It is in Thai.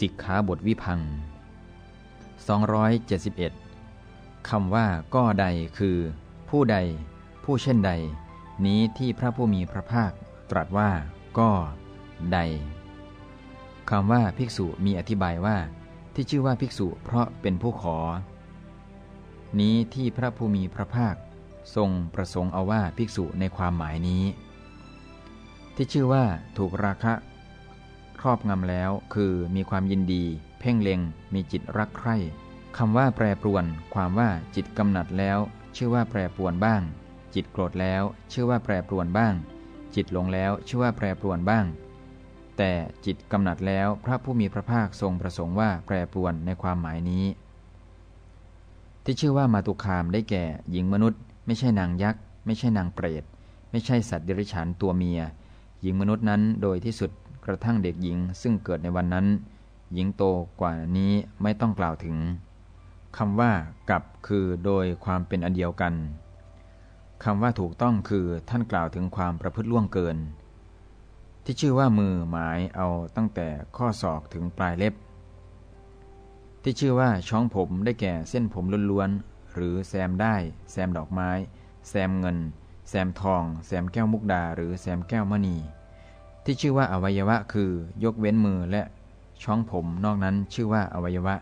สิกขาบทวิพัง 271คำว่าก็ใดคือ ผู้ใด ผู้เช่นใด นี้ที่พระผู้มีพระภาคตรัสว่า ก็ใดคำว่าภิกษุมีอธิบายว่า ที่ชื่อว่าภิกษุเพราะเป็นผู้ขอ นี้ที่พระผู้มีพระภาคทรงประสงค์เอาว่าภิกษุในความหมายนี้ ที่ชื่อว่าถูกราคะ ครอบงำแล้ว คือมีความยินดี เพ่งเล็ง มีจิตรักใคร่คำว่าแปรปรวน ความว่าจิตกำหนัดแล้ว ชื่อว่าแปรปรวนบ้าง จิตโกรธแล้ว ชื่อว่าแปรปรวนบ้าง จิตหลงแล้วชื่อว่าแปรปรวนบ้าง แต่จิตกำหนัดแล้วพระผู้มีพระภาคทรงประสงค์ว่าแปรปรวนในความหมายนี้ ที่ชื่อว่ามาตุคามได้แก่หญิงมนุษย์ ไม่ใช่นางยักษ์ ไม่ใช่นางเปรต ไม่ใช่สัตว์เดรัจฉานตัวเมีย หญิงมนุษย์นั้นโดยที่สุด ระทั่งเด็กหญิงซึ่งเกิดในวันนั้น หญิงโตกว่านี้ไม่ต้องกล่าวถึงคำว่ากับคือโดยความเป็นอันเดียวกันคำว่าถูกต้องคือท่านกล่าวถึงความประพฤติล่วงเกิน ที่ชื่อว่ามือหมายเอาตั้งแต่ข้อศอกถึงปลายเล็บ ที่ชื่อว่าช้องผมได้แก่เส้นผมล้วนๆหรือแซมได้ แซมดอกไม้ แซมเงิน แซมทอง แซมแก้วมุกดา หรือแซมแก้วมณี ที่ชื่อว่าอวัยวะคือยกเว้นมือและช่องผมนอกนั้นชื่อว่าอวัยวะ